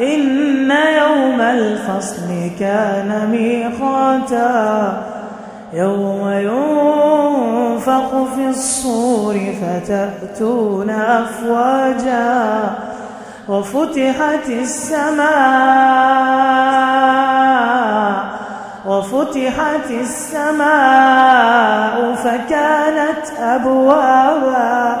إن يوم الفصل كان ميقاتا يوم ينفق في الصور فتأتون أفواجا وفتحت السماء وفتحت السماء فكانت أبوابا.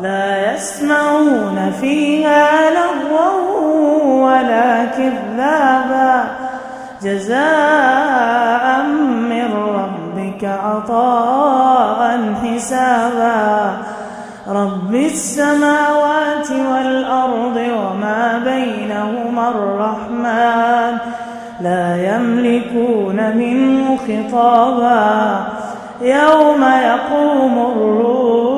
لا يسمعون فيها لغوا ولا كذابا. جزاء من ربك عطاء حسابا. رب السماوات والأرض وما بينهما الرحمن لا يملكون منه خطابا. يوم يقوم الروح